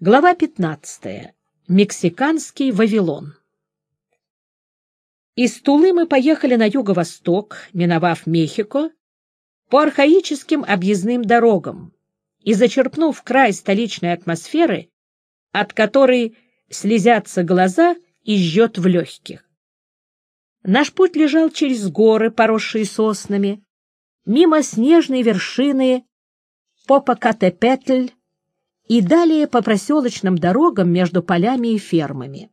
Глава 15. Мексиканский Вавилон. Из Тулы мы поехали на юго-восток, миновав Мехико, по архаическим объездным дорогам и зачерпнув край столичной атмосферы, от которой слезятся глаза и жжет в легких. Наш путь лежал через горы, поросшие соснами, мимо снежной вершины Попокатепетль, и далее по проселочным дорогам между полями и фермами.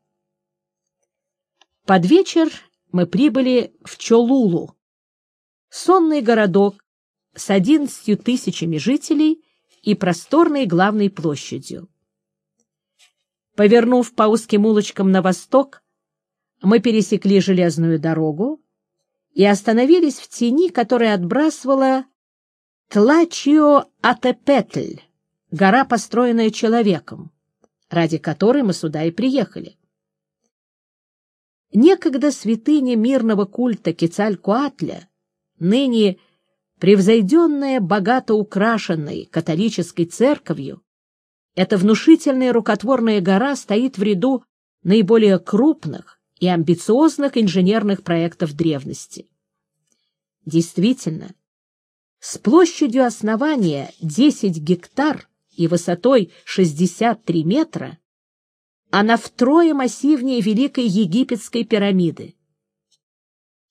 Под вечер мы прибыли в Чолулу, сонный городок с одиннадцатью тысячами жителей и просторной главной площадью. Повернув по узким улочкам на восток, мы пересекли железную дорогу и остановились в тени, которая отбрасывала Тлачио-Атепетль, гора, построенная человеком, ради которой мы сюда и приехали. Некогда святыня мирного культа Кецалькуатля, ныне превзойденная богато украшенной католической церковью, эта внушительная рукотворная гора стоит в ряду наиболее крупных и амбициозных инженерных проектов древности. Действительно, с площадью основания 10 гектар и высотой 63 метра, она втрое массивнее Великой Египетской пирамиды.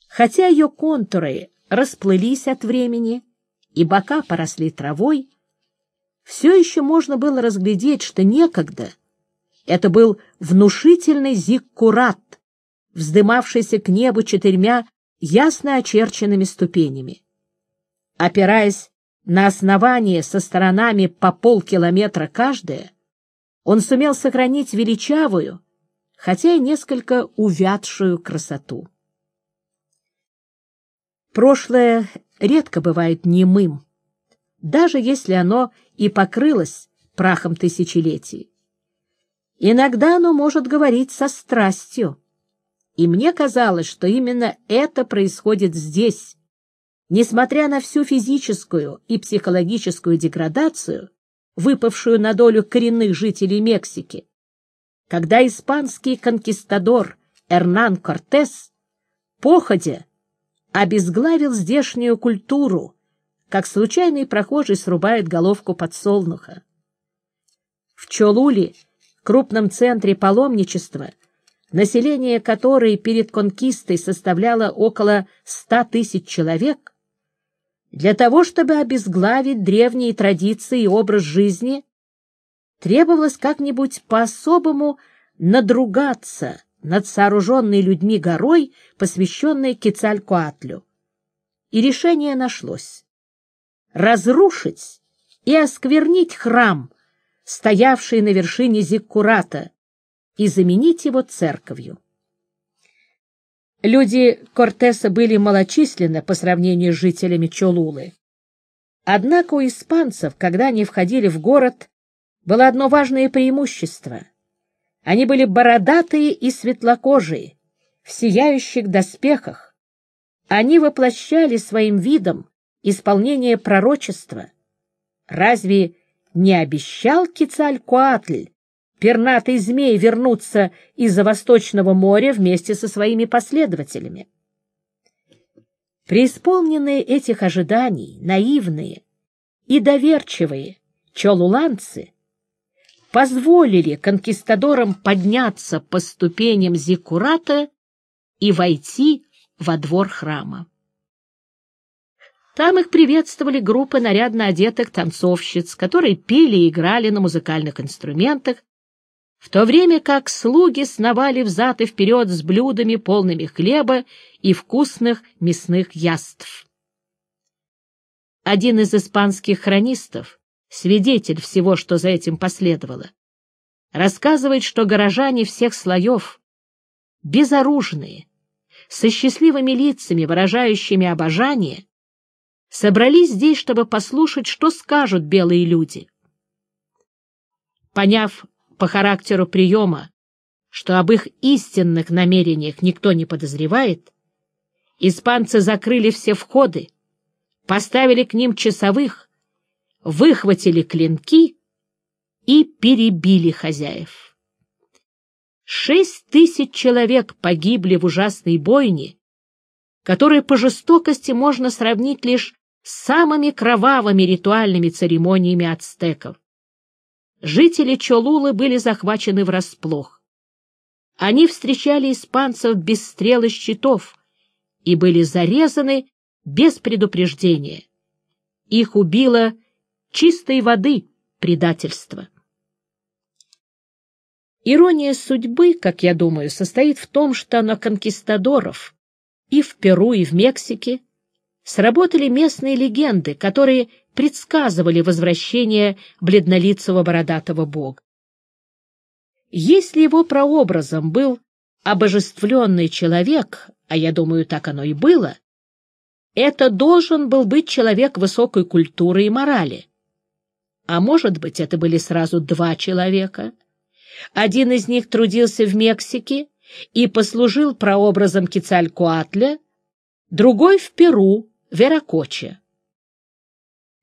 Хотя ее контуры расплылись от времени и бока поросли травой, все еще можно было разглядеть, что некогда это был внушительный зиккурат, вздымавшийся к небу четырьмя ясно очерченными ступенями. Опираясь на основании со сторонами по полкилометра каждая, он сумел сохранить величавую, хотя и несколько увядшую красоту. Прошлое редко бывает немым, даже если оно и покрылось прахом тысячелетий. Иногда оно может говорить со страстью, и мне казалось, что именно это происходит здесь, Несмотря на всю физическую и психологическую деградацию, выпавшую на долю коренных жителей Мексики, когда испанский конкистадор Эрнан Кортес походя обезглавил здешнюю культуру, как случайный прохожий срубает головку подсолнуха. В Чолуле, крупном центре паломничества, население которой перед конкистой составляло около ста тысяч человек, для того, чтобы обезглавить древние традиции и образ жизни, требовалось как-нибудь по-особому надругаться над сооруженной людьми горой, посвященной Кецалькоатлю. И решение нашлось. Разрушить и осквернить храм, стоявший на вершине Зиккурата, и заменить его церковью. Люди Кортеса были малочисленны по сравнению с жителями Чолулы. Однако у испанцев, когда они входили в город, было одно важное преимущество. Они были бородатые и светлокожие, в сияющих доспехах. Они воплощали своим видом исполнение пророчества. Разве не обещал Кицалькуатль пернатый змей вернуться из-за Восточного моря вместе со своими последователями. Преисполненные этих ожиданий, наивные и доверчивые чолуланцы позволили конкистадорам подняться по ступеням Зиккурата и войти во двор храма. Там их приветствовали группы нарядно одетых танцовщиц, которые пели и играли на музыкальных инструментах, в то время как слуги сновали взад и вперед с блюдами, полными хлеба и вкусных мясных яств. Один из испанских хронистов, свидетель всего, что за этим последовало, рассказывает, что горожане всех слоев, безоружные, со счастливыми лицами, выражающими обожание, собрались здесь, чтобы послушать, что скажут белые люди. Поняв по характеру приема, что об их истинных намерениях никто не подозревает, испанцы закрыли все входы, поставили к ним часовых, выхватили клинки и перебили хозяев. Шесть тысяч человек погибли в ужасной бойне, которую по жестокости можно сравнить лишь с самыми кровавыми ритуальными церемониями ацтеков. Жители Чолулы были захвачены врасплох. Они встречали испанцев без стрел и щитов и были зарезаны без предупреждения. Их убило чистой воды предательство. Ирония судьбы, как я думаю, состоит в том, что на конкистадоров и в Перу, и в Мексике сработали местные легенды, которые предсказывали возвращение бледнолицего бородатого бога. Если его прообразом был обожествленный человек, а я думаю, так оно и было, это должен был быть человек высокой культуры и морали. А может быть, это были сразу два человека — один из них трудился в Мексике и послужил прообразом Кецалькоатля, другой — в Перу, Веракоче.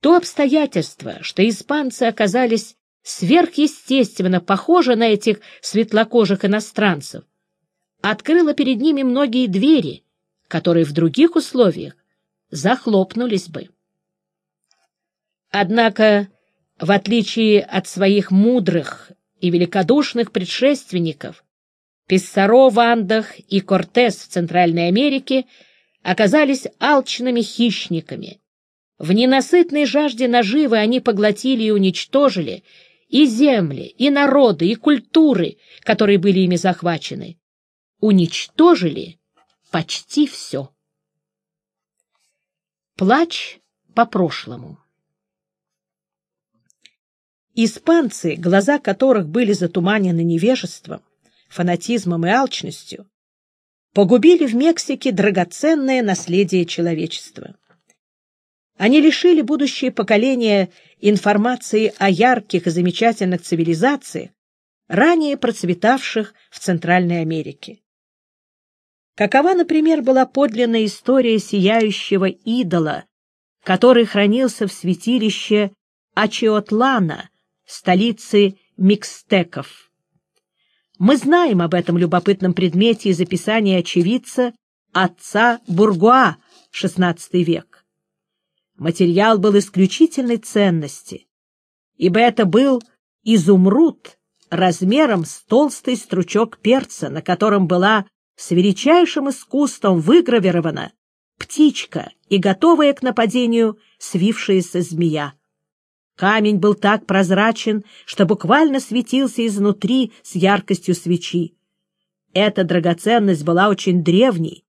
То обстоятельство, что испанцы оказались сверхъестественно похожи на этих светлокожих иностранцев, открыло перед ними многие двери, которые в других условиях захлопнулись бы. Однако, в отличие от своих мудрых и великодушных предшественников, Писсаро в Андах и Кортес в Центральной Америке оказались алчными хищниками. В ненасытной жажде наживы они поглотили и уничтожили и земли, и народы, и культуры, которые были ими захвачены. Уничтожили почти все. Плач по прошлому Испанцы, глаза которых были затуманены невежеством, фанатизмом и алчностью, погубили в Мексике драгоценное наследие человечества. Они лишили будущее поколение информации о ярких и замечательных цивилизациях, ранее процветавших в Центральной Америке. Какова, например, была подлинная история сияющего идола, который хранился в святилище Ачиотлана столицы микстеков. Мы знаем об этом любопытном предмете из описания очевидца отца Бургуа, XVI век. Материал был исключительной ценности, ибо это был изумруд размером с толстый стручок перца, на котором была с величайшим искусством выгравирована птичка и готовая к нападению свившаяся змея. Камень был так прозрачен, что буквально светился изнутри с яркостью свечи. Эта драгоценность была очень древней,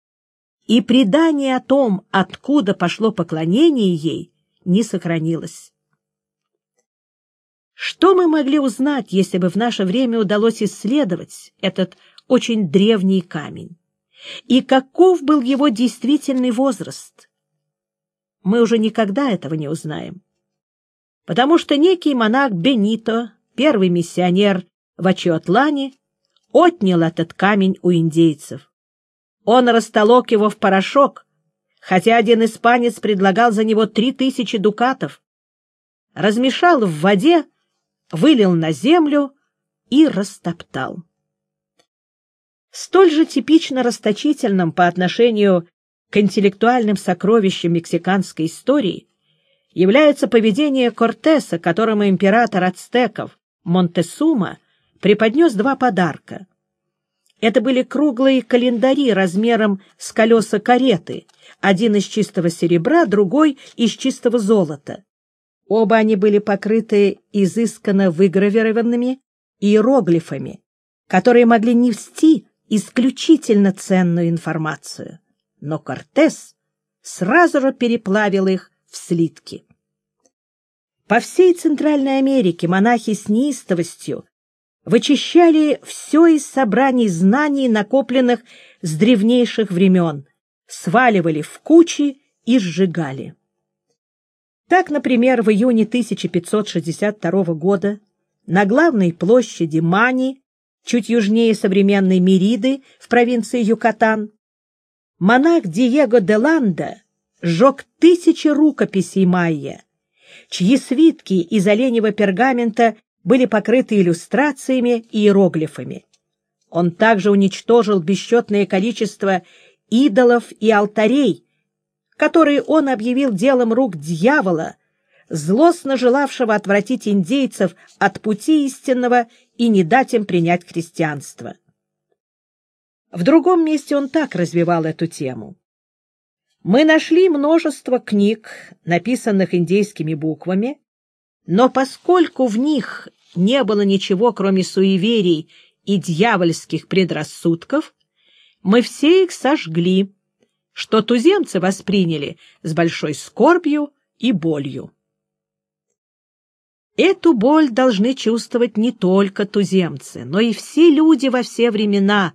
и предание о том, откуда пошло поклонение ей, не сохранилось. Что мы могли узнать, если бы в наше время удалось исследовать этот очень древний камень? И каков был его действительный возраст? Мы уже никогда этого не узнаем потому что некий монах Бенито, первый миссионер в Ачиотлане, отнял этот камень у индейцев. Он растолок его в порошок, хотя один испанец предлагал за него три тысячи дукатов. Размешал в воде, вылил на землю и растоптал. Столь же типично расточительным по отношению к интеллектуальным сокровищам мексиканской истории является поведение Кортеса, которому император ацтеков Монтесума преподнес два подарка. Это были круглые календари размером с колеса кареты, один из чистого серебра, другой из чистого золота. Оба они были покрыты изысканно выгравированными иероглифами, которые могли нести исключительно ценную информацию. Но Кортес сразу же переплавил их в слитки. По всей Центральной Америке монахи с неистовостью вычищали все из собраний знаний, накопленных с древнейших времен, сваливали в кучи и сжигали. Так, например, в июне 1562 года на главной площади Мани, чуть южнее современной Мериды в провинции Юкатан, монах Диего де Ланда сжег тысячи рукописей майя, чьи свитки из оленевого пергамента были покрыты иллюстрациями и иероглифами. Он также уничтожил бесчетное количество идолов и алтарей, которые он объявил делом рук дьявола, злостно желавшего отвратить индейцев от пути истинного и не дать им принять христианство. В другом месте он так развивал эту тему. Мы нашли множество книг, написанных индейскими буквами, но поскольку в них не было ничего, кроме суеверий и дьявольских предрассудков, мы все их сожгли, что туземцы восприняли с большой скорбью и болью. Эту боль должны чувствовать не только туземцы, но и все люди во все времена,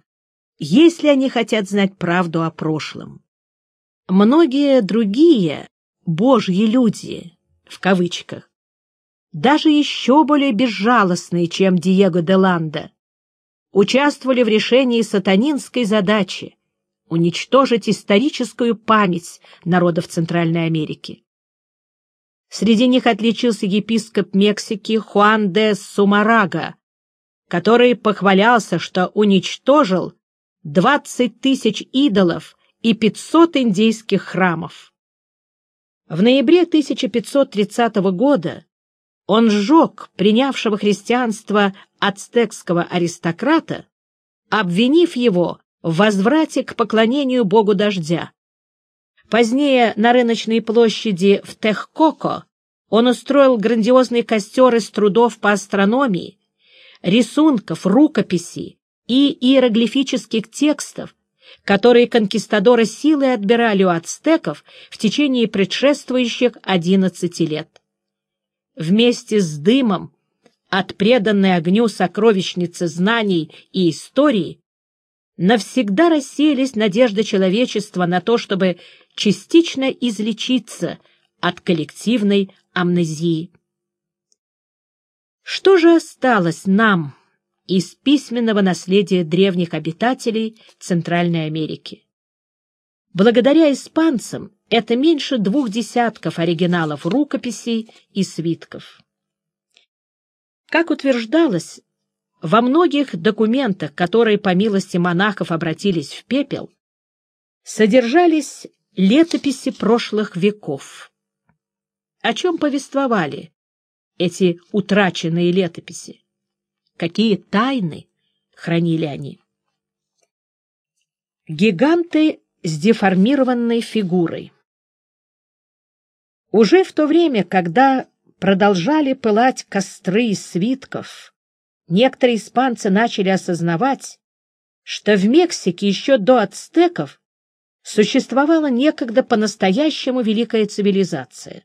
если они хотят знать правду о прошлом. Многие другие «божьи люди» в кавычках, даже еще более безжалостные, чем Диего де Ланда, участвовали в решении сатанинской задачи уничтожить историческую память народов Центральной Америки. Среди них отличился епископ Мексики Хуан де Сумарага, который похвалялся, что уничтожил 20 тысяч идолов и 500 индейских храмов. В ноябре 1530 года он сжег принявшего христианство ацтекского аристократа, обвинив его в возврате к поклонению богу дождя. Позднее на рыночной площади в Техкоко он устроил грандиозный костер из трудов по астрономии, рисунков, рукописей и иероглифических текстов, которые конкистадоры силой отбирали у ацтеков в течение предшествующих 11 лет. Вместе с дымом от преданной огню сокровищницы знаний и истории навсегда рассеялись надежды человечества на то, чтобы частично излечиться от коллективной амнезии. Что же осталось нам из письменного наследия древних обитателей Центральной Америки? Благодаря испанцам это меньше двух десятков оригиналов рукописей и свитков. Как утверждалось, во многих документах, которые по милости монахов обратились в пепел, содержались летописи прошлых веков. О чем повествовали эти утраченные летописи? Какие тайны хранили они? Гиганты с деформированной фигурой Уже в то время, когда продолжали пылать костры из свитков, некоторые испанцы начали осознавать, что в Мексике еще до ацтеков существовала некогда по-настоящему великая цивилизация.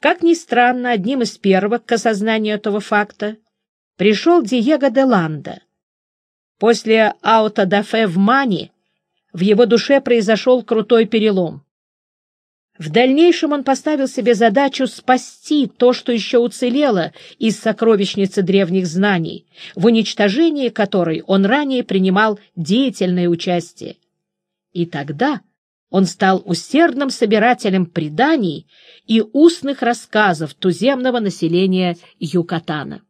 Как ни странно, одним из первых к осознанию этого факта пришел Диего де Ланда. После аутодафе в Мани в его душе произошел крутой перелом. В дальнейшем он поставил себе задачу спасти то, что еще уцелело из сокровищницы древних знаний, в уничтожении которой он ранее принимал деятельное участие. И тогда он стал усердным собирателем преданий и устных рассказов туземного населения Юкатана.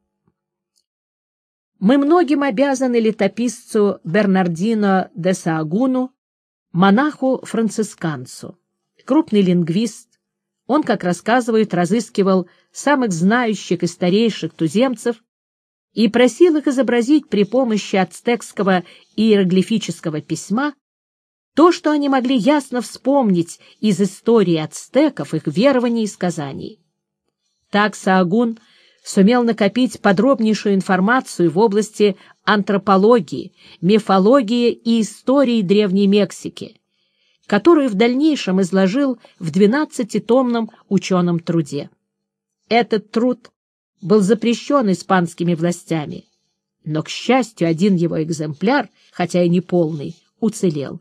Мы многим обязаны летописцу Бернардино де Саагуну, монаху-францисканцу крупный лингвист, он, как рассказывают, разыскивал самых знающих и старейших туземцев и просил их изобразить при помощи ацтекского иероглифического письма то, что они могли ясно вспомнить из истории ацтеков, их верований и сказаний. Так Саагун сумел накопить подробнейшую информацию в области антропологии, мифологии и истории Древней Мексики, которую в дальнейшем изложил в двенадцатитомном ученом труде. Этот труд был запрещен испанскими властями, но, к счастью, один его экземпляр, хотя и не полный, уцелел.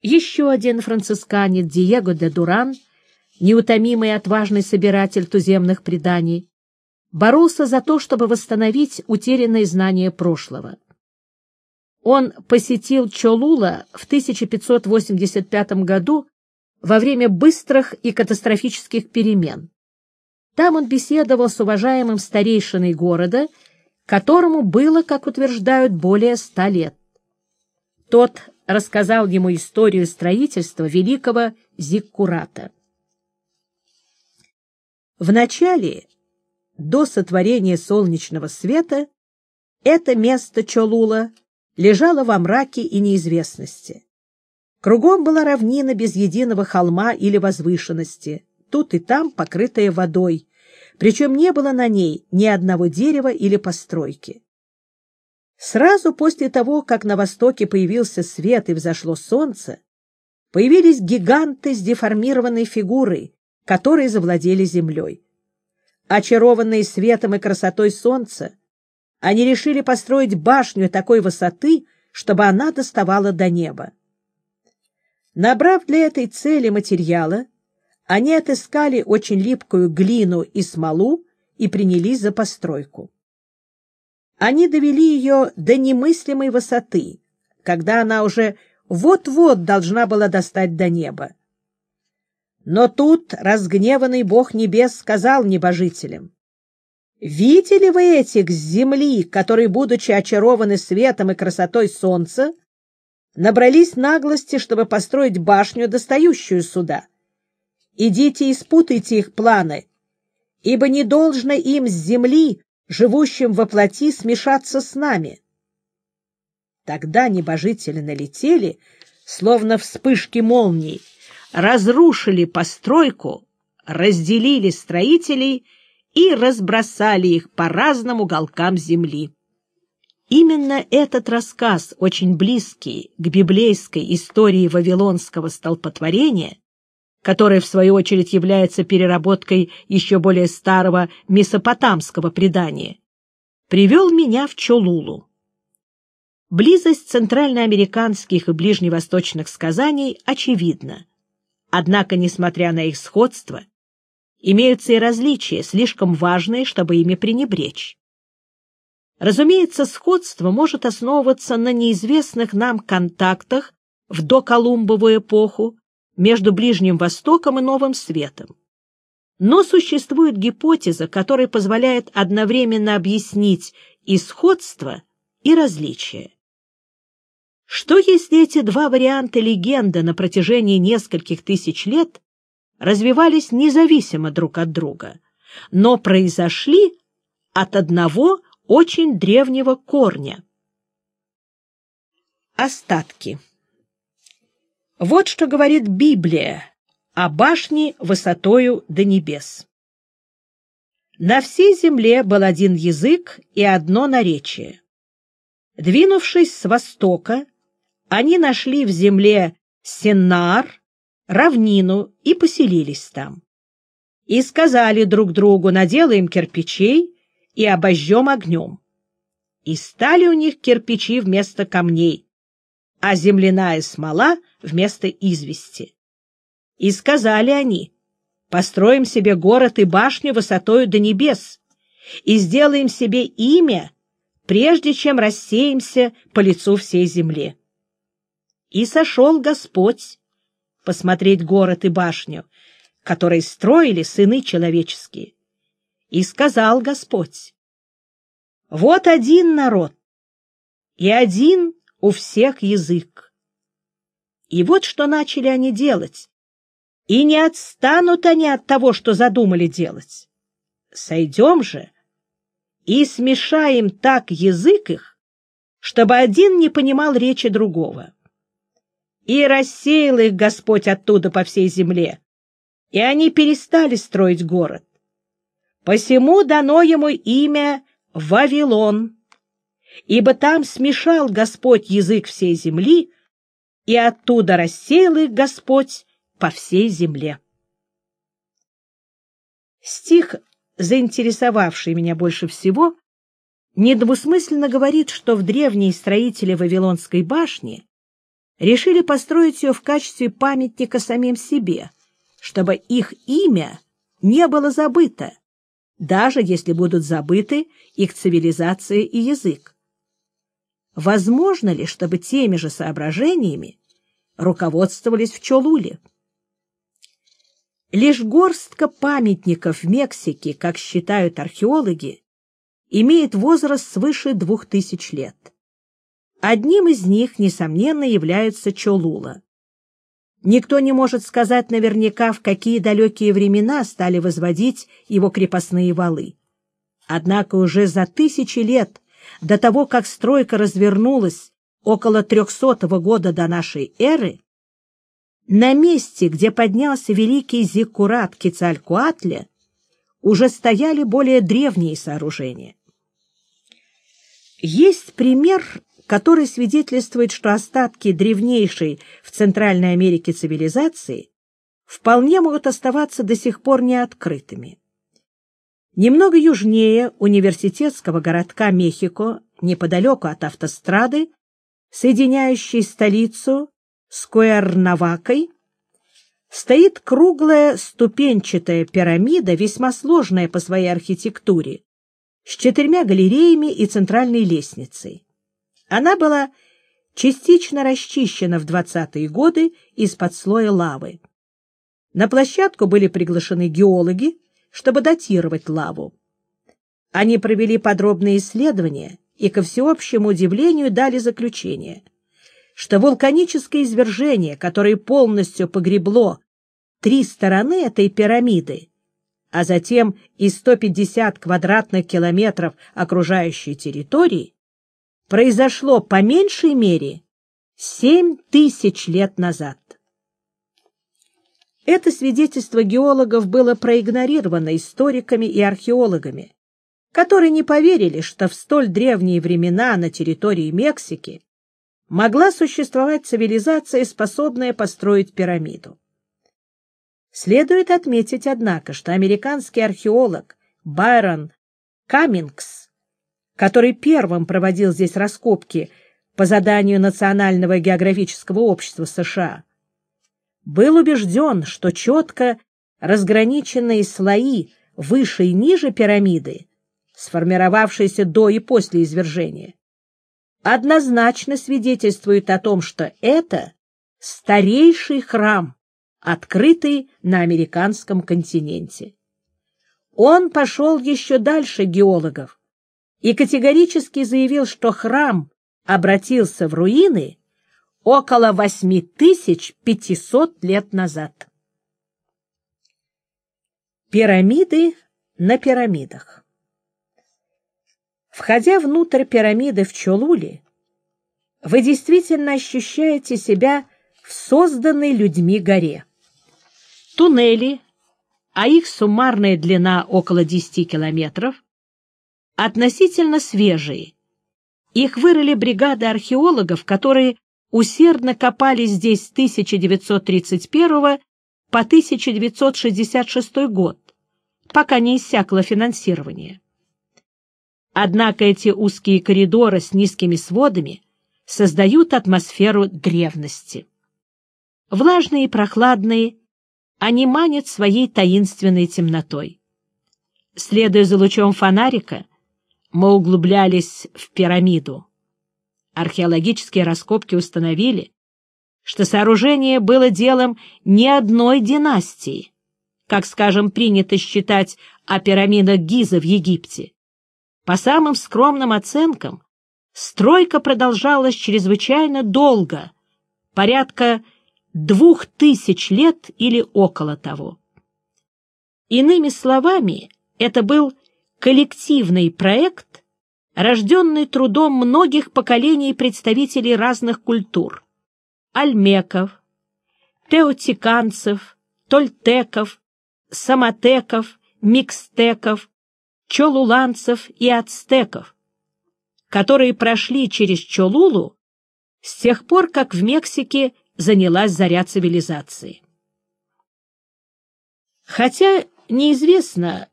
Еще один францисканец Диего де Дуран, неутомимый и отважный собиратель туземных преданий, боролся за то, чтобы восстановить утерянные знания прошлого. Он посетил Чолула в 1585 году во время быстрых и катастрофических перемен. Там он беседовал с уважаемым старейшиной города, которому было, как утверждают, более ста лет. Тот рассказал ему историю строительства великого Зиккурата. В начале, до сотворения солнечного света, это место Чолула лежало во мраке и неизвестности. Кругом была равнина без единого холма или возвышенности, тут и там покрытая водой, причем не было на ней ни одного дерева или постройки. Сразу после того, как на востоке появился свет и взошло солнце, появились гиганты с деформированной фигурой, которые завладели землей. Очарованные светом и красотой солнца, они решили построить башню такой высоты, чтобы она доставала до неба. Набрав для этой цели материала, они отыскали очень липкую глину и смолу и принялись за постройку. Они довели ее до немыслимой высоты, когда она уже вот-вот должна была достать до неба. Но тут разгневанный Бог Небес сказал небожителям, «Видели вы этих с земли, которые, будучи очарованы светом и красотой солнца, набрались наглости, чтобы построить башню, достающую сюда? Идите и спутайте их планы, ибо не должно им с земли, живущим во плоти, смешаться с нами». Тогда небожители налетели, словно вспышки молний, разрушили постройку, разделили строителей и разбросали их по разным уголкам земли. Именно этот рассказ, очень близкий к библейской истории вавилонского столпотворения, которая, в свою очередь, является переработкой еще более старого месопотамского предания, привел меня в Чолулу. Близость центральноамериканских и ближневосточных сказаний очевидна. Однако, несмотря на их сходство, имеются и различия, слишком важные, чтобы ими пренебречь. Разумеется, сходство может основываться на неизвестных нам контактах в доколумбовую эпоху между Ближним Востоком и Новым Светом. Но существует гипотеза, которая позволяет одновременно объяснить и сходство, и различия. Что если эти два варианта легенды на протяжении нескольких тысяч лет развивались независимо друг от друга, но произошли от одного очень древнего корня? Остатки Вот что говорит Библия о башне высотою до небес. На всей земле был один язык и одно наречие. Двинувшись с востока, они нашли в земле Сеннар, равнину и поселились там. И сказали друг другу, наделаем кирпичей и обожжем огнем. И стали у них кирпичи вместо камней, а земляная смола вместо извести. И сказали они, построим себе город и башню высотою до небес и сделаем себе имя, прежде чем рассеемся по лицу всей земли. И сошел Господь посмотреть город и башню, которые строили сыны человеческие. И сказал Господь, вот один народ, и один у всех язык. И вот что начали они делать, и не отстанут они от того, что задумали делать. Сойдем же и смешаем так язык их, чтобы один не понимал речи другого и рассеял их Господь оттуда по всей земле, и они перестали строить город. Посему дано ему имя Вавилон, ибо там смешал Господь язык всей земли, и оттуда рассеял их Господь по всей земле. Стих, заинтересовавший меня больше всего, недвусмысленно говорит, что в древние строители Вавилонской башни решили построить ее в качестве памятника самим себе, чтобы их имя не было забыто, даже если будут забыты их цивилизация и язык. Возможно ли, чтобы теми же соображениями руководствовались в Чолуле? Лишь горстка памятников в Мексике, как считают археологи, имеет возраст свыше двух тысяч лет. Одним из них, несомненно, является Чолула. Никто не может сказать наверняка, в какие далекие времена стали возводить его крепостные валы. Однако уже за тысячи лет до того, как стройка развернулась около 300 года до нашей эры, на месте, где поднялся великий зиккурат Кицалькуатля, уже стояли более древние сооружения. Есть пример который свидетельствует, что остатки древнейшей в Центральной Америке цивилизации вполне могут оставаться до сих пор неоткрытыми. Немного южнее университетского городка Мехико, неподалеку от автострады, соединяющей столицу с Куэрнавакой, стоит круглая ступенчатая пирамида, весьма сложная по своей архитектуре, с четырьмя галереями и центральной лестницей. Она была частично расчищена в 20-е годы из-под слоя лавы. На площадку были приглашены геологи, чтобы датировать лаву. Они провели подробные исследования и, ко всеобщему удивлению, дали заключение, что вулканическое извержение, которое полностью погребло три стороны этой пирамиды, а затем и 150 квадратных километров окружающей территории, произошло по меньшей мере семь тысяч лет назад. Это свидетельство геологов было проигнорировано историками и археологами, которые не поверили, что в столь древние времена на территории Мексики могла существовать цивилизация, способная построить пирамиду. Следует отметить, однако, что американский археолог Байрон Каммингс который первым проводил здесь раскопки по заданию Национального географического общества США, был убежден, что четко разграниченные слои выше и ниже пирамиды, сформировавшиеся до и после извержения, однозначно свидетельствуют о том, что это старейший храм, открытый на американском континенте. Он пошел еще дальше геологов и категорически заявил, что храм обратился в руины около 8500 лет назад. Пирамиды на пирамидах Входя внутрь пирамиды в Чолуле, вы действительно ощущаете себя в созданной людьми горе. Туннели, а их суммарная длина около 10 километров, относительно свежие. Их вырыли бригады археологов, которые усердно копали здесь с 1931 по 1966 год, пока не иссякло финансирование. Однако эти узкие коридоры с низкими сводами создают атмосферу древности. Влажные и прохладные, они манят своей таинственной темнотой. Следуя за лучом фонарика, мы углублялись в пирамиду. Археологические раскопки установили, что сооружение было делом не одной династии, как, скажем, принято считать о пирамидах Гиза в Египте. По самым скромным оценкам, стройка продолжалась чрезвычайно долго, порядка двух тысяч лет или около того. Иными словами, это был коллективный проект, рожденный трудом многих поколений представителей разных культур — альмеков, теотиканцев, тольтеков, самотеков, микстеков, чолуланцев и ацтеков, которые прошли через Чолулу с тех пор, как в Мексике занялась заря цивилизации. Хотя неизвестно,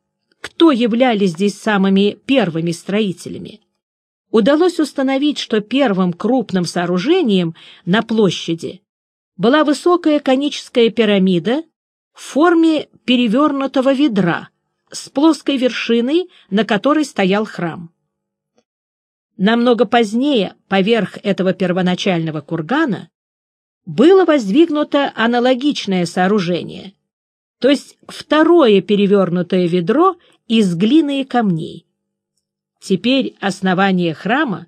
кто являлись здесь самыми первыми строителями. Удалось установить, что первым крупным сооружением на площади была высокая коническая пирамида в форме перевернутого ведра с плоской вершиной, на которой стоял храм. Намного позднее, поверх этого первоначального кургана, было воздвигнуто аналогичное сооружение, то есть второе перевернутое ведро из глины и камней. Теперь основание храма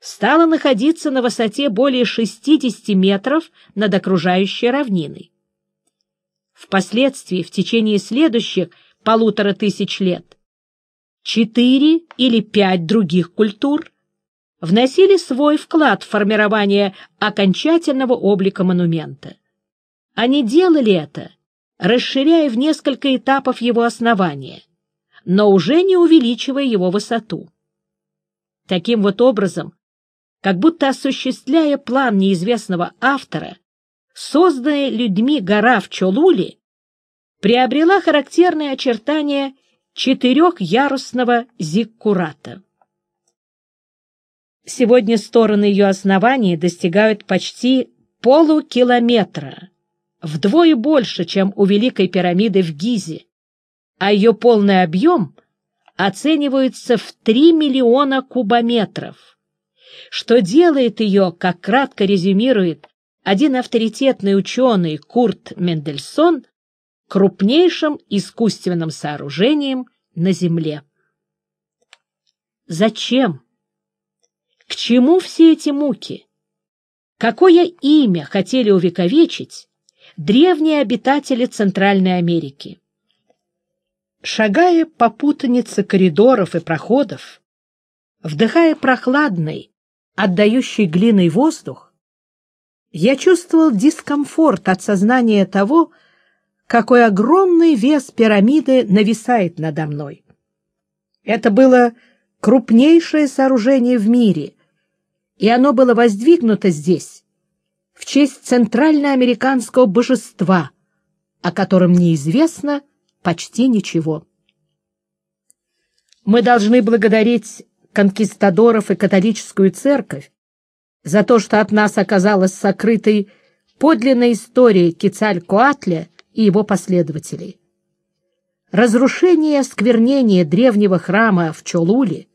стало находиться на высоте более 60 метров над окружающей равниной. Впоследствии, в течение следующих полутора тысяч лет, четыре или пять других культур вносили свой вклад в формирование окончательного облика монумента. Они делали это, расширяя в несколько этапов его основания, но уже не увеличивая его высоту. Таким вот образом, как будто осуществляя план неизвестного автора, созданная людьми гора в Чолуле приобрела характерные очертания четырехярусного зиккурата. Сегодня стороны ее основания достигают почти полукилометра, вдвое больше, чем у Великой пирамиды в Гизе, а ее полный объем оценивается в 3 миллиона кубометров, что делает ее, как кратко резюмирует один авторитетный ученый Курт Мендельсон, крупнейшим искусственным сооружением на Земле. Зачем? К чему все эти муки? Какое имя хотели увековечить древние обитатели Центральной Америки? Шагая по путанице коридоров и проходов, вдыхая прохладный, отдающий глиной воздух, я чувствовал дискомфорт от сознания того, какой огромный вес пирамиды нависает надо мной. Это было крупнейшее сооружение в мире, и оно было воздвигнуто здесь в честь центральноамериканского божества, о котором неизвестно почти ничего. Мы должны благодарить конкистадоров и католическую церковь за то, что от нас оказалась сокрытой подлинная история Кицалькоатля и его последователей. Разрушение и осквернение древнего храма в Чолуле,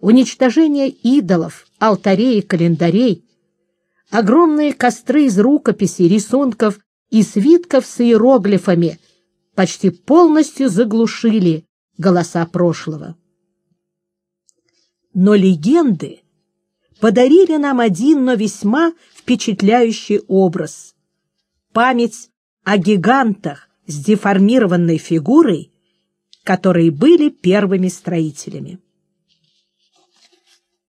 уничтожение идолов, алтарей и календарей, огромные костры из рукописей, рисунков и свитков с иероглифами почти полностью заглушили голоса прошлого. Но легенды подарили нам один, но весьма впечатляющий образ. Память о гигантах с деформированной фигурой, которые были первыми строителями.